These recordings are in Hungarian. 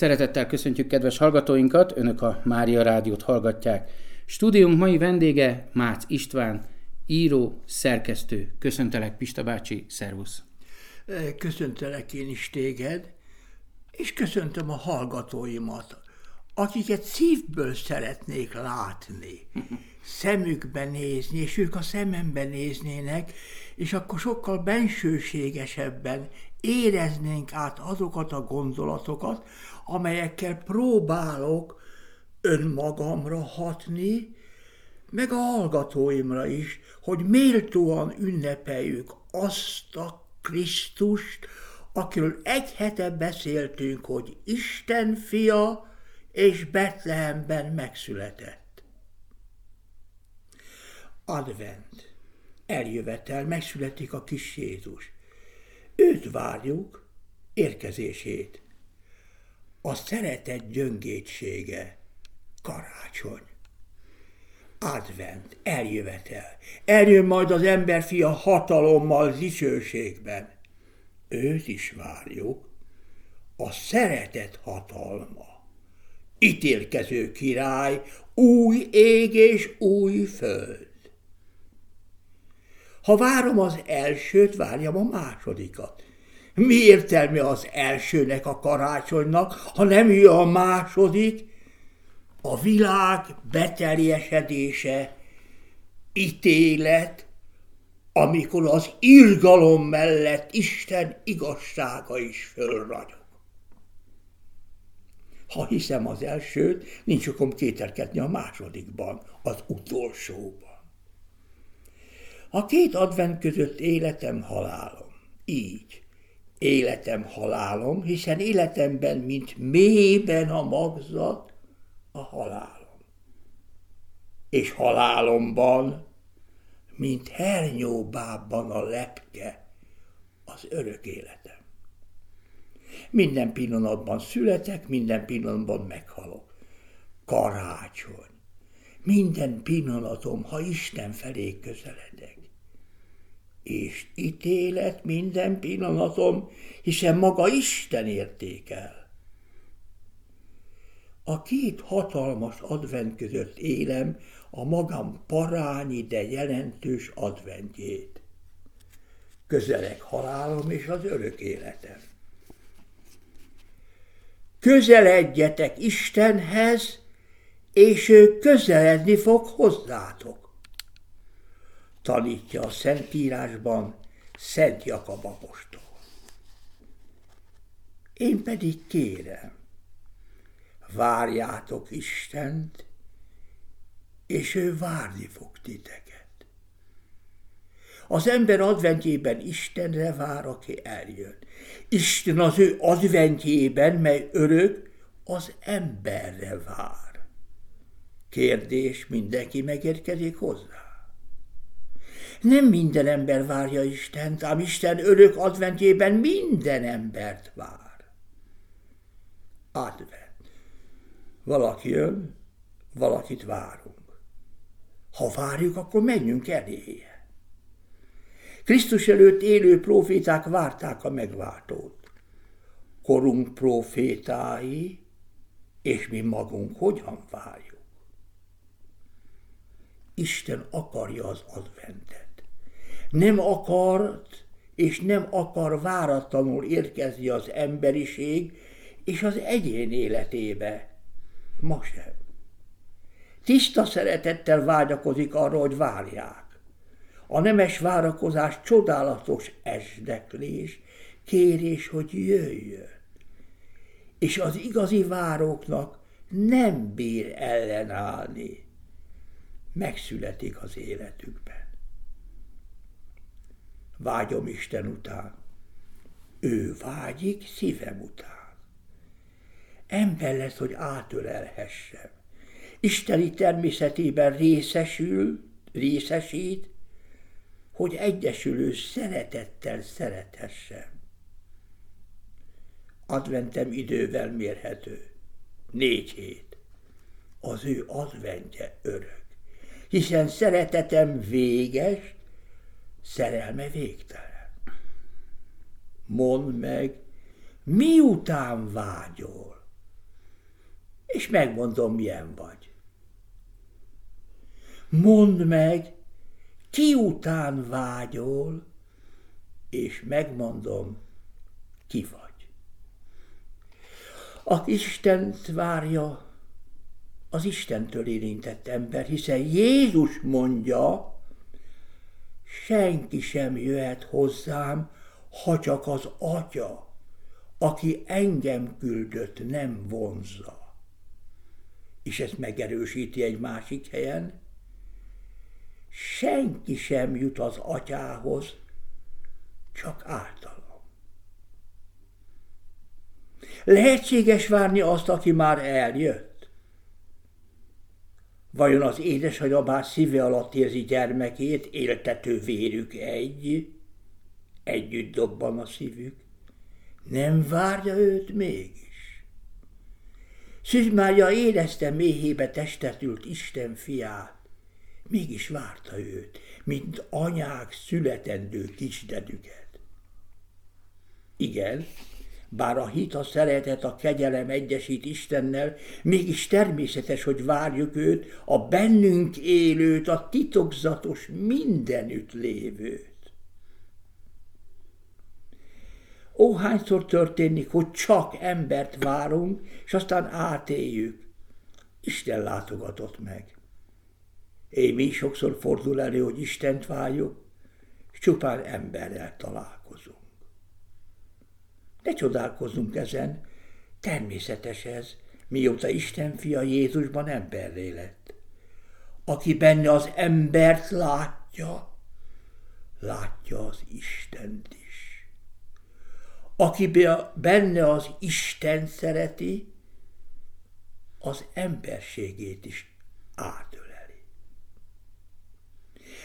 Szeretettel köszöntjük kedves hallgatóinkat, Önök a Mária Rádiót hallgatják. Stúdiónk mai vendége Mácz István, író, szerkesztő. Köszöntelek Pista bácsi, szervusz! Köszöntelek én is téged, és köszöntöm a hallgatóimat, akiket szívből szeretnék látni, szemükbe nézni, és ők a szemembe néznének, és akkor sokkal bensőségesebben éreznénk át azokat a gondolatokat, amelyekkel próbálok önmagamra hatni, meg a hallgatóimra is, hogy méltóan ünnepeljük azt a Krisztust, akiről egy hete beszéltünk, hogy Isten fia és Betlehemben megszületett. Advent, eljövetel, megszületik a kis Jézus. Őt várjuk, érkezését. A szeretet gyöngétsége, karácsony. Advent, eljövetel. Eljön majd az emberfia hatalommal, dicsőségben. Őt is várjuk, a szeretet hatalma. Ítélkező király, új ég és új föld. Ha várom az elsőt, várjam a másodikat. Mi értelme az elsőnek a karácsonynak, ha nem jön a második? A világ beteljesedése, ítélet, amikor az irgalom mellett Isten igazsága is fölragyog. Ha hiszem az elsőt, nincs okom kételkedni a másodikban, az utolsóban. A két advent között életem, halálom. Így. Életem, halálom, hiszen életemben, mint mélyben a magzat, a halálom. És halálomban, mint hernyóbában a lepke, az örök életem. Minden pillanatban születek, minden pillanatban meghalok. Karácsony. Minden pillanatom, ha Isten felé közeledek és ítélet minden pillanatom, hiszen maga Isten értékel. A két hatalmas advent között élem a magam parányi, de jelentős adventjét. Közelek halálom és az örök életem. Közeledjetek Istenhez, és ő közeledni fog hozzátok tanítja a Szentírásban Szent Jakab apostol. Én pedig kérem, várjátok Istent, és ő várni fog titeket. Az ember adventjében Istenre vár, aki eljön. Isten az ő adventjében, mely örök, az emberre vár. Kérdés, mindenki megérkezik hozzá? Nem minden ember várja Istent, ám Isten örök adventjében minden embert vár. Advent. Valaki jön, valakit várunk. Ha várjuk, akkor menjünk eléje. Krisztus előtt élő proféták várták a megváltót. Korunk profétái, és mi magunk hogyan várjuk? Isten akarja az adventet nem akart és nem akar váratlanul érkezni az emberiség és az egyén életébe. Ma sem. Tiszta szeretettel vágyakozik arra, hogy várják. A nemes várakozás csodálatos esdeklés, kérés, hogy jöjjön. És az igazi váróknak nem bír ellenállni. Megszületik az életükben vágyom Isten után. Ő vágyik szívem után. Ember lesz, hogy átölelhessem. Isteni természetében részesül, részesít, hogy egyesülő szeretettel szerethessem. Adventem idővel mérhető. Négy hét. Az ő adventje örök. Hiszen szeretetem véges, Szerelme végtelen. Mondd meg, miután vágyol? és megmondom, milyen vagy. Mondd meg, ki után vágyol, és megmondom, ki vagy. A Istent várja az Istentől érintett ember, hiszen Jézus mondja, senki sem jöhet hozzám, ha csak az Atya, aki engem küldött, nem vonzza. És ezt megerősíti egy másik helyen, senki sem jut az atyához, csak általam. Lehetséges várni azt, aki már eljött? Vajon az édesanyja szíve alatt érzi gyermekét, éltető vérük egy, együtt dobban a szívük? Nem várja őt mégis? Szűz Mária érezte méhébe testetült Isten fiát, mégis várta őt, mint anyák születendő kisdedüket. Igen, bár a hit, a szeretet, a kegyelem egyesít Istennel, mégis természetes, hogy várjuk őt, a bennünk élőt, a titokzatos mindenütt lévőt. Óhányszor történik, hogy csak embert várunk, és aztán átéljük. Isten látogatott meg. Én mi sokszor fordul elő, hogy Istent várjuk, és csupán emberrel találkozunk. Ne csodálkozzunk ezen, természetes ez, mióta Isten fia Jézusban emberré lett. Aki benne az embert látja, látja az Istent is. Aki benne az Isten szereti, az emberségét is átöleli.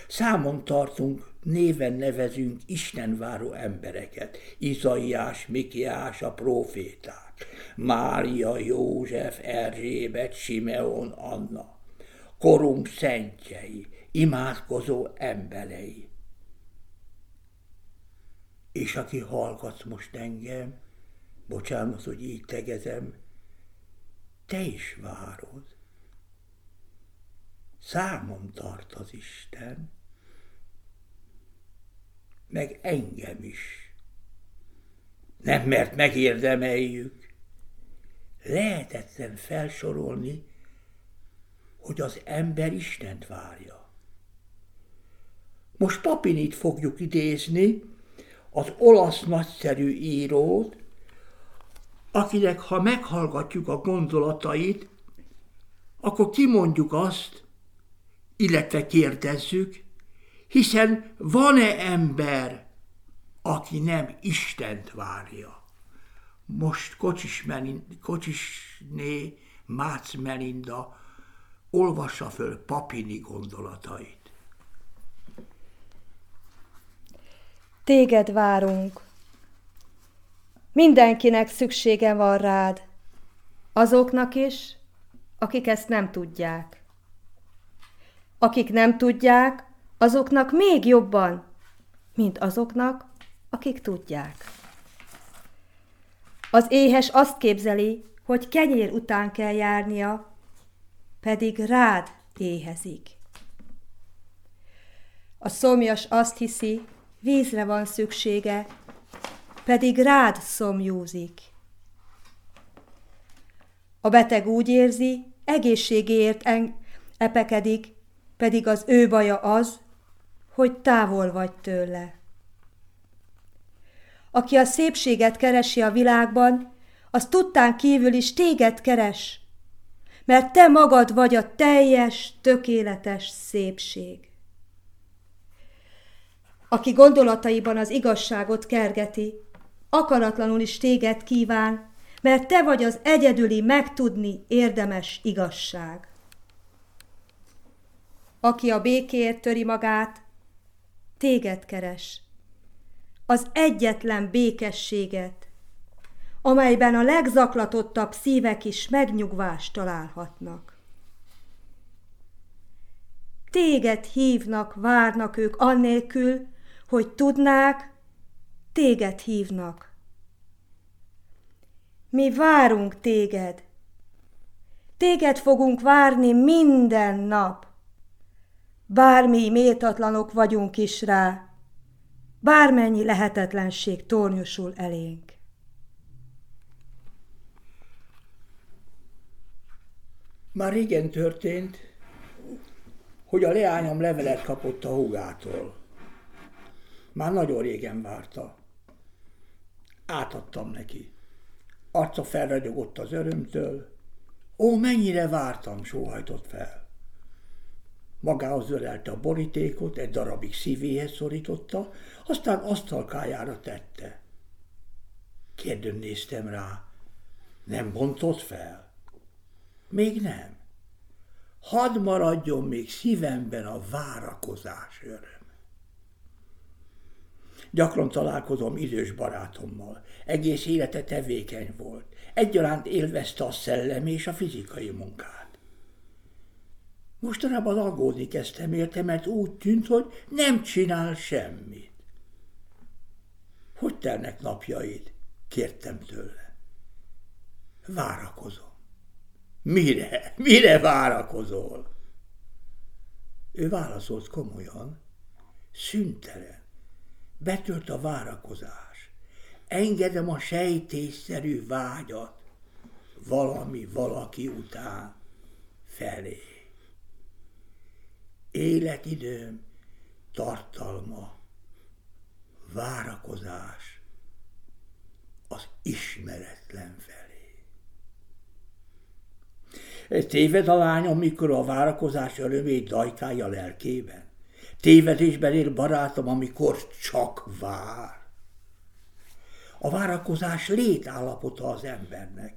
Számon tartunk néven nevezünk Istenváró embereket, Izaiás, Mikiás, a proféták, Mária, József, Erzsébet, Simeon, Anna, korunk szentjei, imádkozó emberei. És aki hallgatsz most engem, bocsánat, hogy így tegezem, te is várod. Számom tart az Isten, meg engem is. Nem mert megérdemeljük. Lehetetlen felsorolni, hogy az ember Istent várja. Most Papinit fogjuk idézni, az olasz nagyszerű írót, akinek ha meghallgatjuk a gondolatait, akkor kimondjuk azt, illetve kérdezzük, hiszen van-e ember, aki nem Istent várja? Most Kocsis, Melind, Kocsisné Mácz Melinda olvassa föl Papini gondolatait. Téged várunk. Mindenkinek szüksége van rád. Azoknak is, akik ezt nem tudják. Akik nem tudják, azoknak még jobban, mint azoknak, akik tudják. Az éhes azt képzeli, hogy kenyér után kell járnia, pedig rád éhezik. A szomjas azt hiszi, vízre van szüksége, pedig rád szomjúzik. A beteg úgy érzi, egészségéért epekedik, pedig az ő baja az, hogy távol vagy tőle. Aki a szépséget keresi a világban, az tudtán kívül is téged keres, mert te magad vagy a teljes, tökéletes szépség. Aki gondolataiban az igazságot kergeti, akaratlanul is téged kíván, mert te vagy az egyedüli megtudni érdemes igazság. Aki a békért töri magát, téged keres, az egyetlen békességet, amelyben a legzaklatottabb szívek is megnyugvást találhatnak. Téged hívnak, várnak ők annélkül, hogy tudnák, téged hívnak. Mi várunk téged. Téged fogunk várni minden nap. Bármi méltatlanok vagyunk is rá, bármennyi lehetetlenség tornyosul elénk. Már régen történt, hogy a leányom levelet kapott a húgától. Már nagyon régen várta. Átadtam neki. Arca felragyogott az örömtől. Ó, mennyire vártam, sóhajtott fel. Magához ölelte a borítékot, egy darabig szívéhez szorította, aztán asztalkájára tette. Kérdőn néztem rá. Nem bontott fel? Még nem. Hadd maradjon még szívemben a várakozás öröm. Gyakran találkozom idős barátommal. Egész élete tevékeny volt. Egyaránt élvezte a szellemi és a fizikai munkát. Mostanában aggódni kezdtem érte, mert úgy tűnt, hogy nem csinál semmit. Hogy telnek napjaid? Kértem tőle. Várakozom. Mire? Mire várakozol? Ő válaszolt komolyan. Szüntelen. Betölt a várakozás. Engedem a sejtésszerű vágyat valami valaki után felé. Életidőm, tartalma, várakozás az ismeretlen felé. Téved a lányom, mikor a várakozás örömét dajkálja lelkében. Tévedésben él barátom, amikor csak vár. A várakozás létállapota az embernek.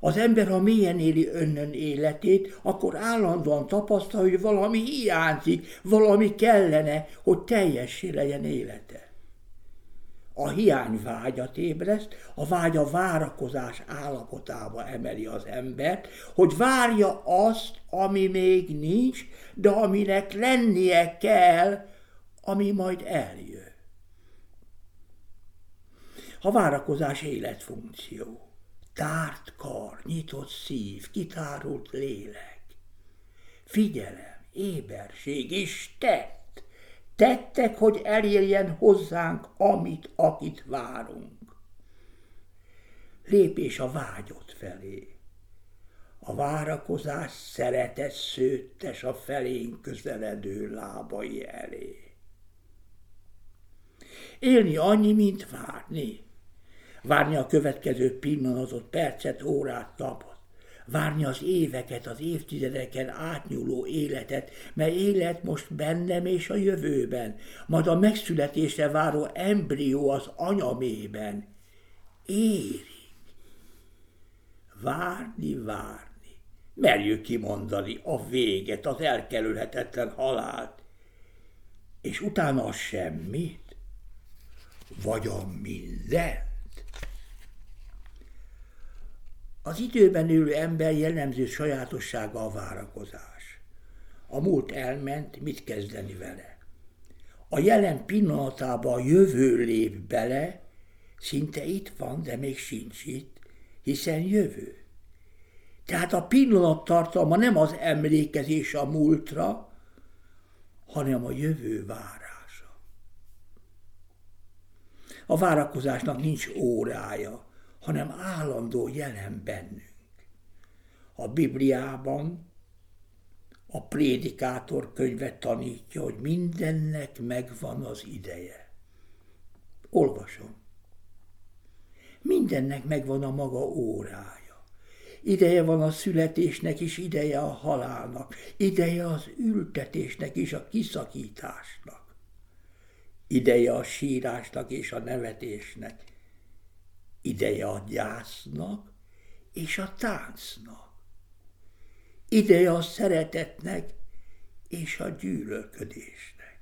Az ember, ha mélyen éli önnön életét, akkor állandóan tapasztal, hogy valami hiányzik, valami kellene, hogy teljessé legyen élete. A hiány vágyat ébreszt, a vágy a várakozás állapotába emeli az embert, hogy várja azt, ami még nincs, de aminek lennie kell, ami majd eljön. A várakozás életfunkció. Tárt kar, nyitott szív, kitárult lélek. Figyelem, éberség és tett. Tettek, hogy elérjen hozzánk, amit, akit várunk. Lépés a vágyot felé. A várakozás szeretet szőttes a felénk közeledő lábai elé. Élni annyi, mint várni. Várni a következő pillanatot, percet, órát, napot. Várni az éveket, az évtizedeken átnyúló életet, mely élet most bennem és a jövőben, majd a megszületésre váró embrió az anyamében. Érik. Várni, várni merjük kimondani a véget, az elkerülhetetlen halált, és utána a semmit, vagy a mindent. Az időben élő ember jellemző sajátossága a várakozás. A múlt elment, mit kezdeni vele? A jelen pillanatában a jövő lép bele, szinte itt van, de még sincs itt, hiszen jövő. Tehát a pillanat tartalma nem az emlékezés a múltra, hanem a jövő várása. A várakozásnak nincs órája, hanem állandó jelen bennünk. A Bibliában a prédikátor könyve tanítja, hogy mindennek megvan az ideje. Olvasom. Mindennek megvan a maga órája. Ideje van a születésnek is, ideje a halálnak, ideje az ültetésnek és a kiszakításnak. Ideje a sírásnak és a nevetésnek. Ideje a gyásznak és a táncnak. Ideje a szeretetnek és a gyűlölködésnek.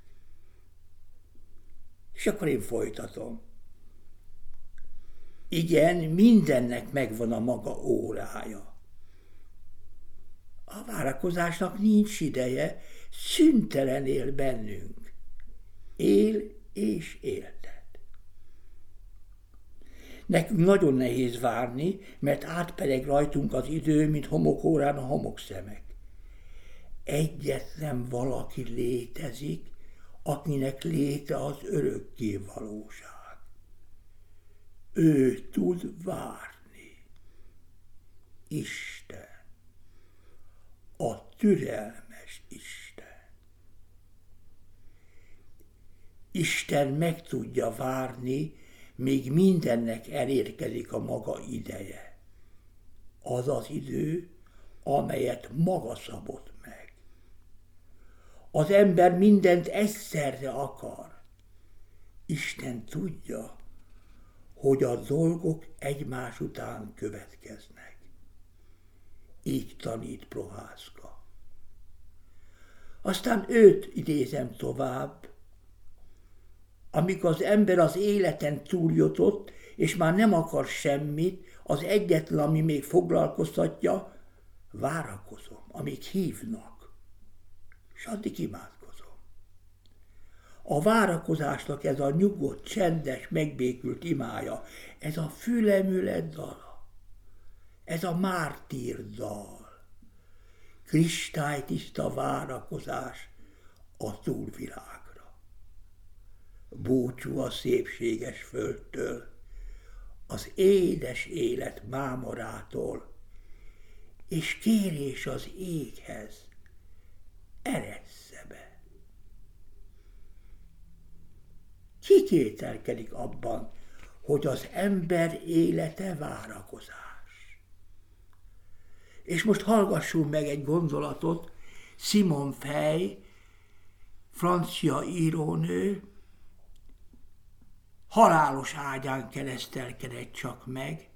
És akkor én folytatom. Igen, mindennek megvan a maga órája. A várakozásnak nincs ideje, szüntelen él bennünk. Él és éltet. Nekünk nagyon nehéz várni, mert átpereg rajtunk az idő, mint homokórán a homokszemek. Egyetlen valaki létezik, akinek léte az örökké valóság. Ő tud várni. Isten. A türelmes Isten. Isten meg tudja várni, még mindennek elérkezik a maga ideje. Az az idő, amelyet maga szabott meg. Az ember mindent egyszerre akar. Isten tudja, hogy a dolgok egymás után következnek. Így tanít Prohászka. Aztán őt idézem tovább, amikor az ember az életen túljutott, és már nem akar semmit, az egyetlen, ami még foglalkoztatja, várakozom, amíg hívnak, és addig imádkozom. A várakozásnak ez a nyugodt, csendes, megbékült imája, ez a fülemület dala, ez a mártír dal, kristálytiszta várakozás a túlvilág búcsú a szépséges földtől, az édes élet mámorától, és kérés az éghez, eressze be. Ki abban, hogy az ember élete várakozás? És most hallgassunk meg egy gondolatot, Simon Fej, francia írónő, halálos ágyán keresztelkedett csak meg.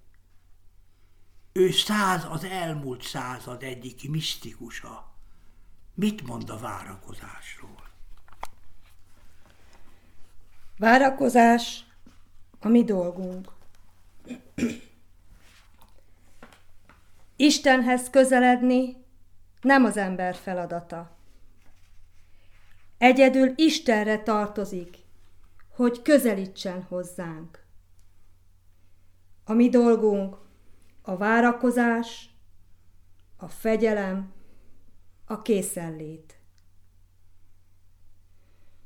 Ő száz az elmúlt század egyik misztikusa. Mit mond a várakozásról? Várakozás a mi dolgunk. Istenhez közeledni nem az ember feladata. Egyedül Istenre tartozik hogy közelítsen hozzánk. A mi dolgunk a várakozás, a fegyelem, a készenlét.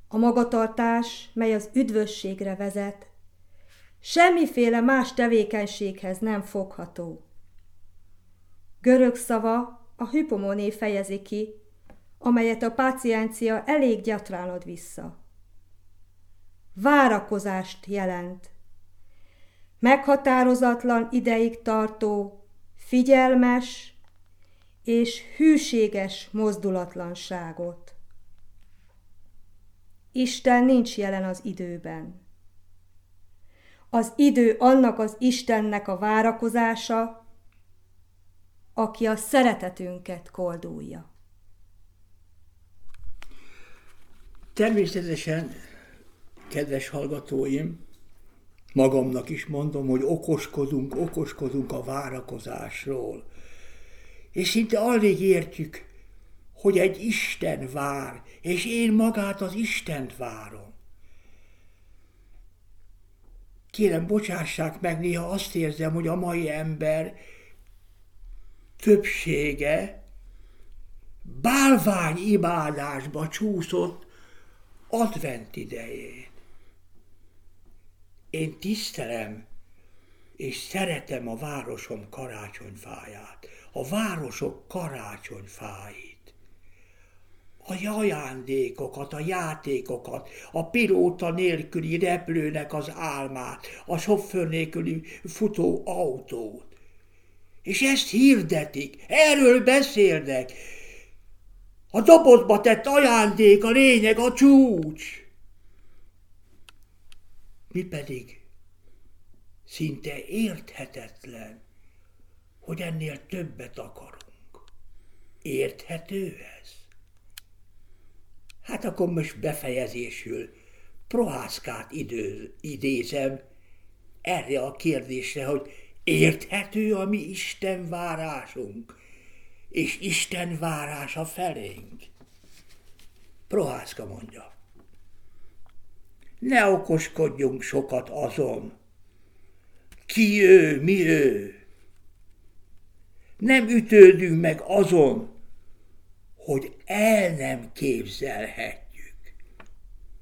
A magatartás, mely az üdvösségre vezet, semmiféle más tevékenységhez nem fogható. Görög szava a hypomoné fejezi ki, amelyet a páciencia elég gyakran ad vissza várakozást jelent. Meghatározatlan ideig tartó, figyelmes és hűséges mozdulatlanságot. Isten nincs jelen az időben. Az idő annak az Istennek a várakozása, aki a szeretetünket koldulja. Természetesen kedves hallgatóim, magamnak is mondom, hogy okoskodunk, okoskodunk a várakozásról. És szinte alig értjük, hogy egy Isten vár, és én magát az Istent várom. Kérem, bocsássák meg, néha azt érzem, hogy a mai ember többsége bálvány imádásba csúszott advent idején. Én tisztelem és szeretem a városom karácsonyfáját, a városok karácsonyfáit, a ajándékokat, a játékokat, a pilóta nélküli repülőnek az álmát, a sofőr nélküli futó autót. És ezt hirdetik, erről beszélnek. A dobozba tett ajándék a lényeg, a csúcs. Mi pedig szinte érthetetlen, hogy ennél többet akarunk. Érthető ez? Hát akkor most befejezésül Prohászkát idő, idézem erre a kérdésre, hogy érthető a mi Isten várásunk, és Isten várása felénk. Prohászka mondja ne okoskodjunk sokat azon. Ki ő, mi ő? Nem ütődünk meg azon, hogy el nem képzelhetjük.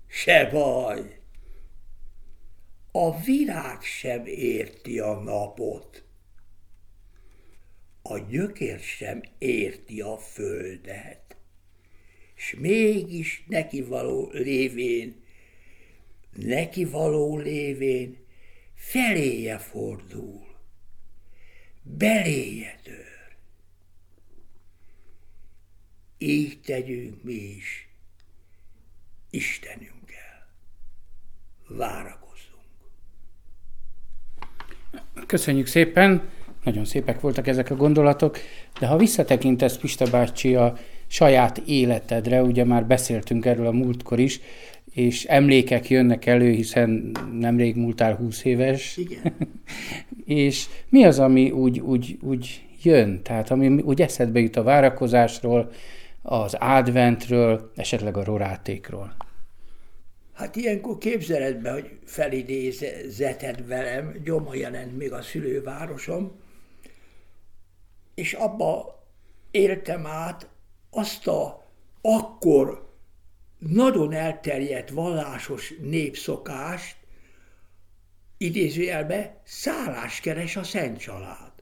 Se baj. A virág sem érti a napot. A gyökér sem érti a földet. S mégis neki való lévén, neki való lévén feléje fordul, beléje tör. Így tegyünk mi is Istenünkkel. Várakozunk. Köszönjük szépen, nagyon szépek voltak ezek a gondolatok, de ha visszatekintesz Pista bácsi a saját életedre, ugye már beszéltünk erről a múltkor is, és emlékek jönnek elő, hiszen nemrég múltál 20 éves. Igen. és mi az, ami úgy, úgy, úgy jön? Tehát ami úgy eszedbe jut a várakozásról, az adventről, esetleg a rorátékról? Hát ilyenkor képzeled be, hogy felidézeted velem, Gyoma jelent még a szülővárosom, és abba éltem át azt a akkor nagyon elterjedt vallásos népszokást, idézőjelbe szálláskeres a Szent Család.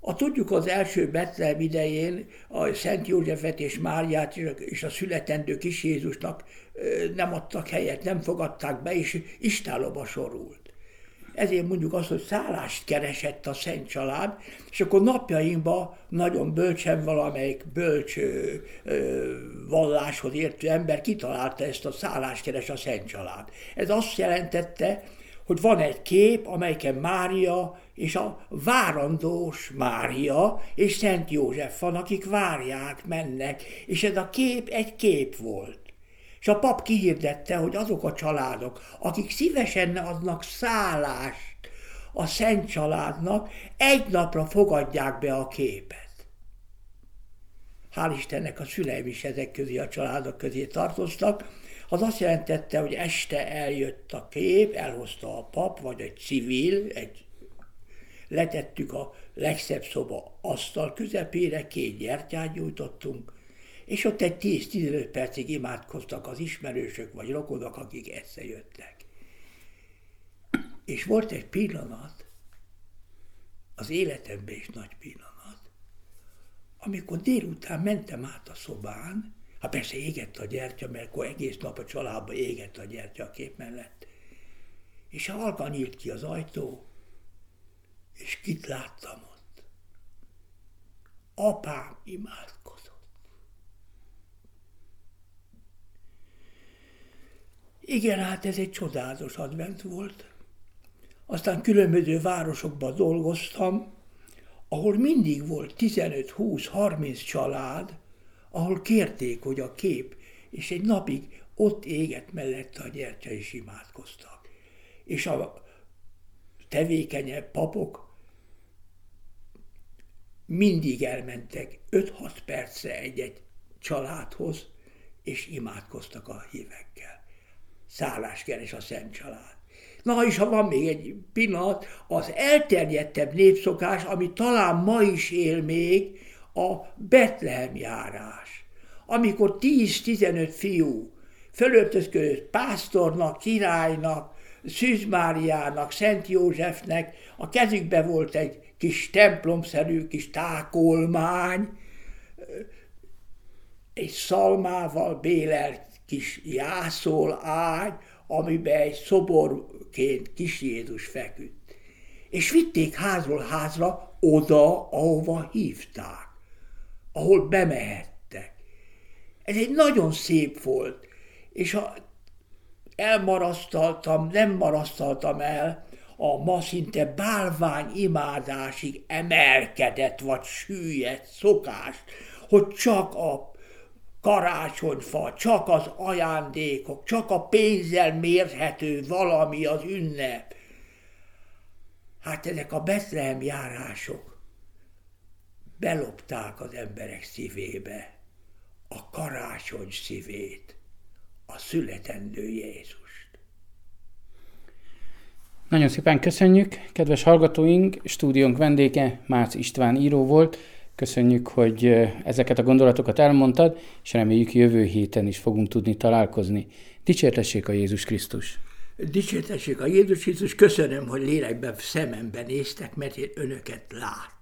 A tudjuk az első Betlehem idején a Szent Józsefet és Máriát és a születendő kis Jézusnak nem adtak helyet, nem fogadták be, és istálóba sorult. Ezért mondjuk azt, hogy szállást keresett a Szent Család, és akkor napjainkban nagyon bölcsen valamelyik bölcs ö, ö, valláshoz értő ember kitalálta ezt a szállást keres a Szent Család. Ez azt jelentette, hogy van egy kép, amelyiken Mária és a várandós Mária és Szent József van, akik várják, mennek, és ez a kép egy kép volt. És a pap kihirdette, hogy azok a családok, akik szívesen adnak szállást a Szent Családnak, egy napra fogadják be a képet. Hál' Istennek a szüleim is ezek közé a családok közé tartoztak, az azt jelentette, hogy este eljött a kép, elhozta a pap, vagy egy civil, egy letettük a legszebb szoba asztal közepére, két gyertyát gyújtottunk, és ott egy 10-15 percig imádkoztak az ismerősök vagy rokonok, akik összejöttek. És volt egy pillanat, az életemben is nagy pillanat, amikor délután mentem át a szobán, hát persze égett a gyertya, mert akkor egész nap a családban égett a gyertya a kép mellett. És halkan nyílt ki az ajtó, és kit láttam ott? Apám imádkozott. Igen, hát ez egy csodálatos advent volt. Aztán különböző városokban dolgoztam, ahol mindig volt 15-20-30 család, ahol kérték, hogy a kép, és egy napig ott égett mellette a gyertya, és imádkoztak. És a tevékenyebb papok mindig elmentek 5-6 percre egy-egy családhoz, és imádkoztak a hívekkel szálláskeres a Szent Család. Na és ha van még egy pillanat, az elterjedtebb népszokás, ami talán ma is él még, a Betlehem járás. Amikor 10-15 fiú fölöltözködött pásztornak, királynak, Szűz Máriának, Szent Józsefnek, a kezükbe volt egy kis templomszerű kis tákolmány, egy szalmával bélelt kis jászol ágy, amiben egy szoborként kis Jézus feküdt. És vitték házról házra oda, ahova hívták, ahol bemehettek. Ez egy nagyon szép volt, és ha elmarasztaltam, nem marasztaltam el, a ma szinte bálvány imádásig emelkedett vagy süllyedt szokást, hogy csak a karácsonyfa, csak az ajándékok, csak a pénzzel mérhető valami az ünnep. Hát ezek a Betlehem járások belopták az emberek szívébe a karácsony szívét, a születendő Jézust. Nagyon szépen köszönjük, kedves hallgatóink, stúdiónk vendége Mácz István író volt. Köszönjük, hogy ezeket a gondolatokat elmondtad, és reméljük jövő héten is fogunk tudni találkozni. Dicsértessék a Jézus Krisztus! Dicsértessék a Jézus Krisztus, köszönöm, hogy lélekben szememben néztek, mert én önöket lát.